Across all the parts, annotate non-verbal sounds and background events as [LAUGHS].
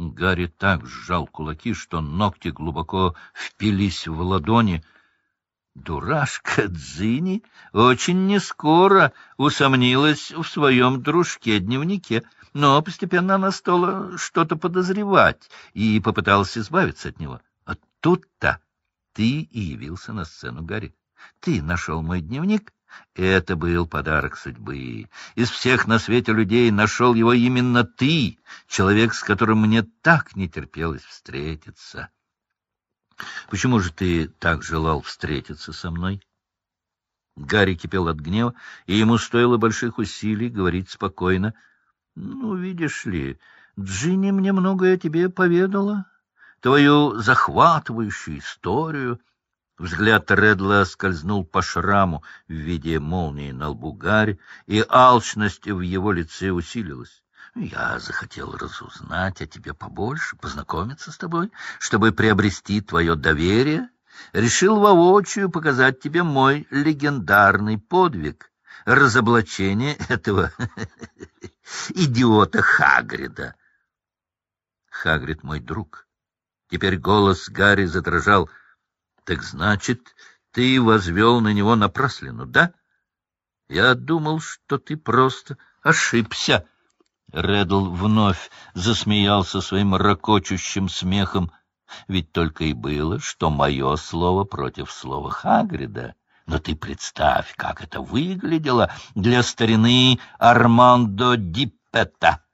Гарри так сжал кулаки, что ногти глубоко впились в ладони. Дурашка Дзини очень нескоро усомнилась в своем дружке-дневнике, но постепенно она стала что-то подозревать и попыталась избавиться от него. А тут-то ты и явился на сцену, Гарри. Ты нашел мой дневник это был подарок судьбы. Из всех на свете людей нашел его именно ты, человек, с которым мне так не терпелось встретиться. Почему же ты так желал встретиться со мной? Гарри кипел от гнева, и ему стоило больших усилий говорить спокойно. — Ну, видишь ли, Джинни мне многое о тебе поведала, твою захватывающую историю — Взгляд Редла скользнул по шраму в виде молнии на лбу Гарри, и алчность в его лице усилилась. Я захотел разузнать о тебе побольше, познакомиться с тобой, чтобы приобрести твое доверие. Решил воочию показать тебе мой легендарный подвиг — разоблачение этого [LAUGHS] идиота Хагрида. Хагрид мой друг. Теперь голос Гарри задрожал — так значит, ты возвел на него напраслину, да? Я думал, что ты просто ошибся. Реддл вновь засмеялся своим ракочущим смехом. Ведь только и было, что мое слово против слова Хагрида. Но ты представь, как это выглядело для старины Армандо Диппета.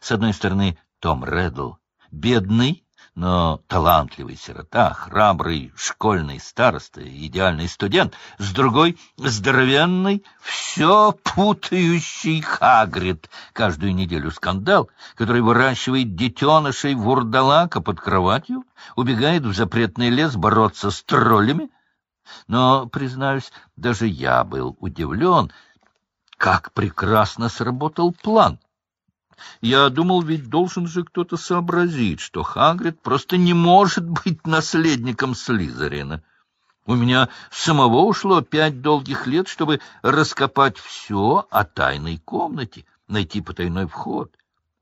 С одной стороны, Том Реддл, бедный, но талантливый сирота, храбрый школьный староста, идеальный студент, с другой — здоровенный, все путающий Хагрид. Каждую неделю скандал, который выращивает детенышей вурдалака под кроватью, убегает в запретный лес бороться с троллями. Но, признаюсь, даже я был удивлен, как прекрасно сработал план — я думал, ведь должен же кто-то сообразить, что Хагрид просто не может быть наследником Слизерина. У меня самого ушло пять долгих лет, чтобы раскопать все о тайной комнате, найти потайной вход.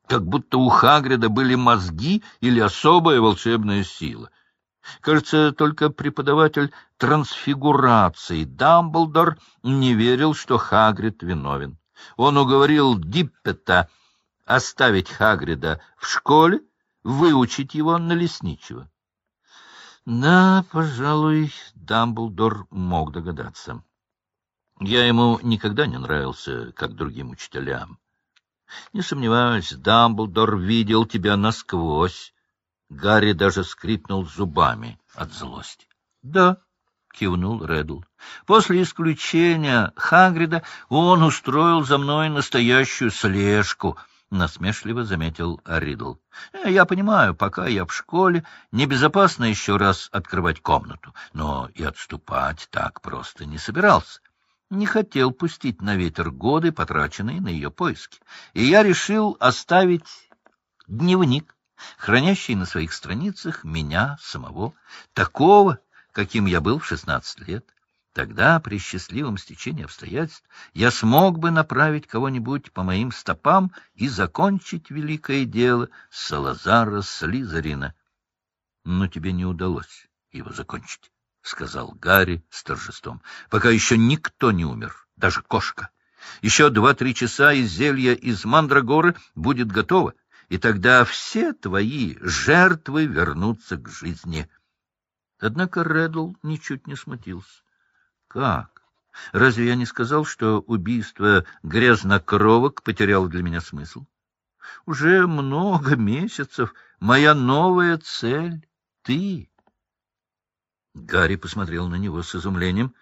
Как будто у Хагрида были мозги или особая волшебная сила. Кажется, только преподаватель трансфигурации Дамблдор не верил, что Хагрид виновен. Он уговорил Диппета оставить Хагрида в школе, выучить его на лесничего. Да, пожалуй, Дамблдор мог догадаться. Я ему никогда не нравился, как другим учителям. Не сомневаюсь, Дамблдор видел тебя насквозь. Гарри даже скрипнул зубами от злости. — Да, — кивнул Реддл. — После исключения Хагрида он устроил за мной настоящую слежку —— насмешливо заметил Ридл. «Э, — Я понимаю, пока я в школе, небезопасно еще раз открывать комнату, но и отступать так просто не собирался. Не хотел пустить на ветер годы, потраченные на ее поиски. И я решил оставить дневник, хранящий на своих страницах меня самого, такого, каким я был в шестнадцать лет. Тогда, при счастливом стечении обстоятельств, я смог бы направить кого-нибудь по моим стопам и закончить великое дело Салазара Слизарина. Но тебе не удалось его закончить, — сказал Гарри с торжеством, — пока еще никто не умер, даже кошка. Еще два-три часа, и зелье из Мандрагоры будет готово, и тогда все твои жертвы вернутся к жизни. Однако Реддл ничуть не смутился. Как? Разве я не сказал, что убийство грязнокровок потеряло для меня смысл? Уже много месяцев моя новая цель — ты. Гарри посмотрел на него с изумлением.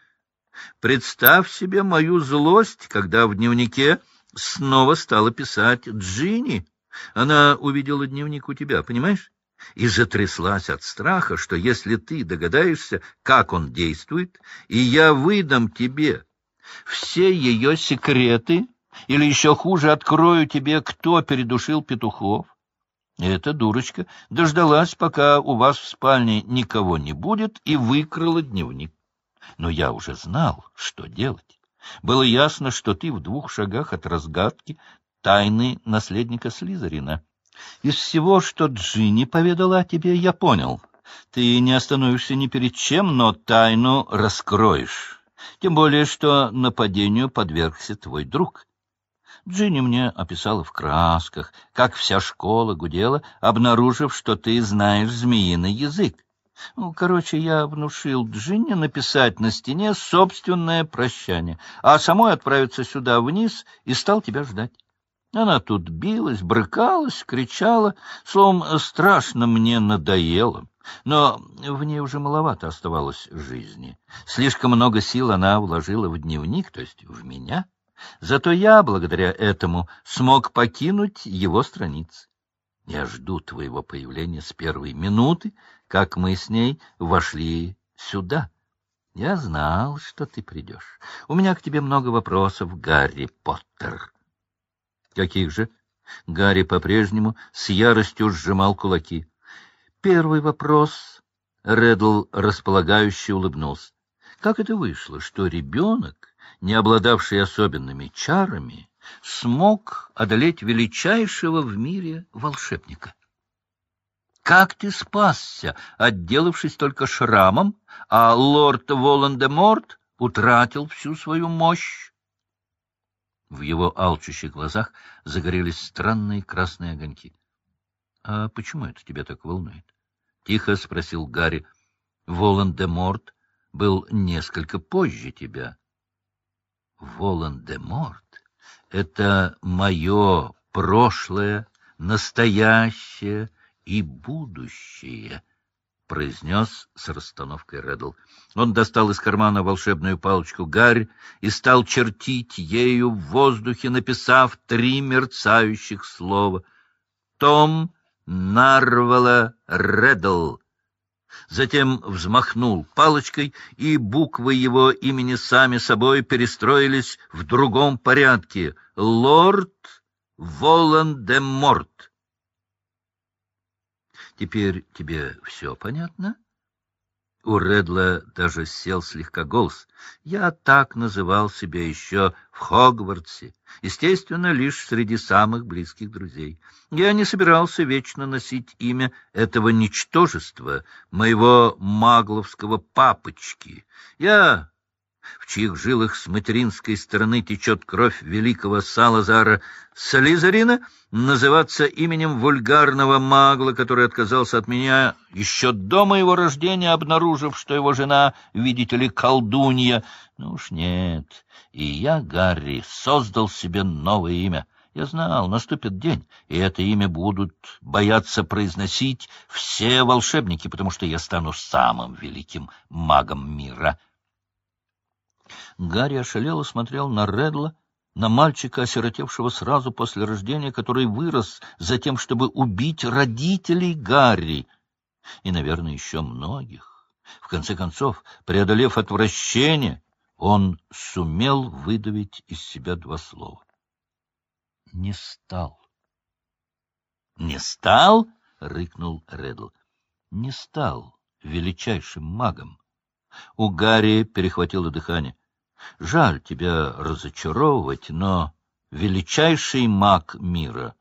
Представь себе мою злость, когда в дневнике снова стала писать Джинни. Она увидела дневник у тебя, понимаешь? И затряслась от страха, что если ты догадаешься, как он действует, и я выдам тебе все ее секреты, или еще хуже, открою тебе, кто передушил петухов, эта дурочка дождалась, пока у вас в спальне никого не будет, и выкрала дневник. Но я уже знал, что делать. Было ясно, что ты в двух шагах от разгадки тайны наследника Слизерина. Из всего, что Джинни поведала о тебе, я понял. Ты не остановишься ни перед чем, но тайну раскроешь. Тем более, что нападению подвергся твой друг. Джинни мне описала в красках, как вся школа гудела, обнаружив, что ты знаешь змеиный язык. Ну, короче, я внушил Джинни написать на стене собственное прощание, а самой отправиться сюда вниз и стал тебя ждать. Она тут билась, брыкалась, кричала, словом, страшно мне надоело. Но в ней уже маловато оставалось жизни. Слишком много сил она вложила в дневник, то есть в меня. Зато я, благодаря этому, смог покинуть его страницы. Я жду твоего появления с первой минуты, как мы с ней вошли сюда. Я знал, что ты придешь. У меня к тебе много вопросов, Гарри Поттер. Каких же? Гарри по-прежнему с яростью сжимал кулаки. Первый вопрос. Реддл располагающе улыбнулся. Как это вышло, что ребенок, не обладавший особенными чарами, смог одолеть величайшего в мире волшебника? Как ты спасся, отделавшись только шрамом, а лорд Волан-де-Морт утратил всю свою мощь? В его алчущих глазах загорелись странные красные огоньки. — А почему это тебя так волнует? — тихо спросил Гарри. — Волан-де-Морт был несколько позже тебя. — Волан-де-Морт — это мое прошлое, настоящее и будущее, — произнес с расстановкой Реддл. Он достал из кармана волшебную палочку гарь и стал чертить ею в воздухе, написав три мерцающих слова. «Том Нарвала Реддл». Затем взмахнул палочкой, и буквы его имени сами собой перестроились в другом порядке. «Лорд Волан-де-Морт». Теперь тебе все понятно? У Редла даже сел слегка голос. Я так называл себя еще в Хогвартсе, естественно, лишь среди самых близких друзей. Я не собирался вечно носить имя этого ничтожества, моего магловского папочки. Я в чьих жилах с материнской стороны течет кровь великого Салазара Сализарина, называться именем вульгарного магла, который отказался от меня еще до моего рождения, обнаружив, что его жена, видите ли, колдунья. Ну уж нет. И я, Гарри, создал себе новое имя. Я знал, наступит день, и это имя будут бояться произносить все волшебники, потому что я стану самым великим магом мира. Гарри ошалело смотрел на Редла, на мальчика, осиротевшего сразу после рождения, который вырос за тем, чтобы убить родителей Гарри, и, наверное, еще многих. В конце концов, преодолев отвращение, он сумел выдавить из себя два слова. «Не стал». «Не стал?» — рыкнул Редл. «Не стал величайшим магом». У Гарри перехватило дыхание. Жаль тебя разочаровывать, но величайший маг мира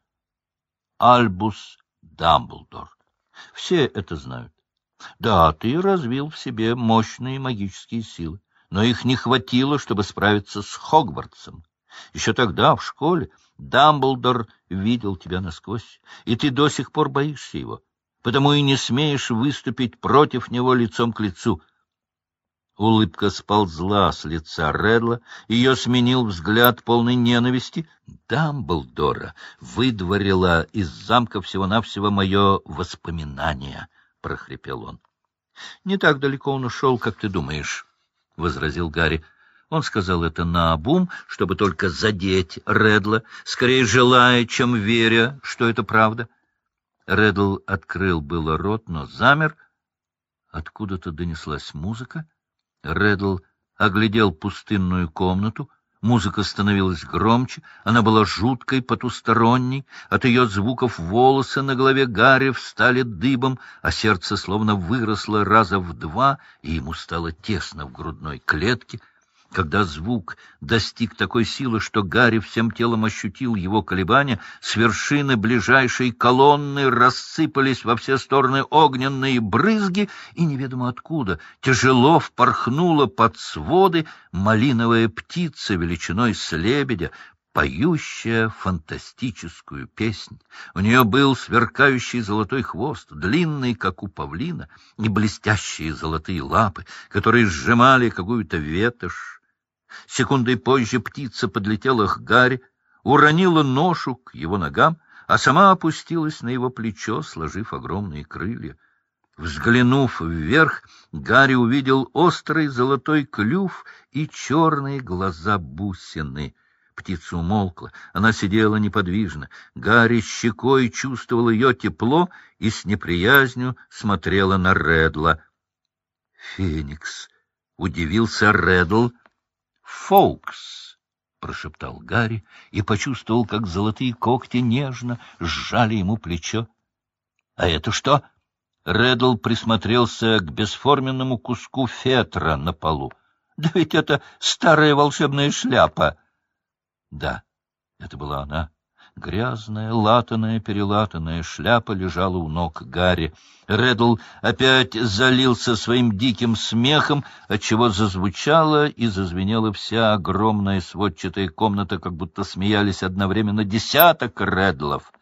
— Альбус Дамблдор. Все это знают. Да, ты развил в себе мощные магические силы, но их не хватило, чтобы справиться с Хогвартсом. Еще тогда, в школе, Дамблдор видел тебя насквозь, и ты до сих пор боишься его, потому и не смеешь выступить против него лицом к лицу — Улыбка сползла с лица Редла, ее сменил взгляд полной ненависти. Дамблдора выдворила из замка всего-навсего мое воспоминание, — прохрипел он. — Не так далеко он ушел, как ты думаешь, — возразил Гарри. Он сказал это наобум, чтобы только задеть Редла, скорее желая, чем веря, что это правда. Редл открыл было рот, но замер. Откуда-то донеслась музыка. Реддл оглядел пустынную комнату. Музыка становилась громче, она была жуткой, потусторонней. От ее звуков волосы на голове Гарри встали дыбом, а сердце словно выросло раза в два, и ему стало тесно в грудной клетке. Когда звук достиг такой силы, что Гарри всем телом ощутил его колебания, с вершины ближайшей колонны рассыпались во все стороны огненные брызги, и неведомо откуда тяжело впорхнула под своды малиновая птица величиной с лебедя, поющая фантастическую песнь. У нее был сверкающий золотой хвост, длинный, как у павлина, и блестящие золотые лапы, которые сжимали какую-то ветошь. Секундой позже птица подлетела к Гарри, уронила ношу к его ногам, а сама опустилась на его плечо, сложив огромные крылья. Взглянув вверх, Гарри увидел острый золотой клюв и черные глаза бусины. Птица умолкла, она сидела неподвижно. Гарри щекой чувствовал ее тепло и с неприязнью смотрела на Редла. «Феникс!» — удивился Редл — Фоукс! — прошептал Гарри и почувствовал, как золотые когти нежно сжали ему плечо. — А это что? Реддл присмотрелся к бесформенному куску фетра на полу. — Да ведь это старая волшебная шляпа! Да, это была она. Грязная, латаная, перелатанная шляпа лежала у ног Гарри. Реддл опять залился своим диким смехом, отчего зазвучала и зазвенела вся огромная сводчатая комната, как будто смеялись одновременно десяток Реддлов.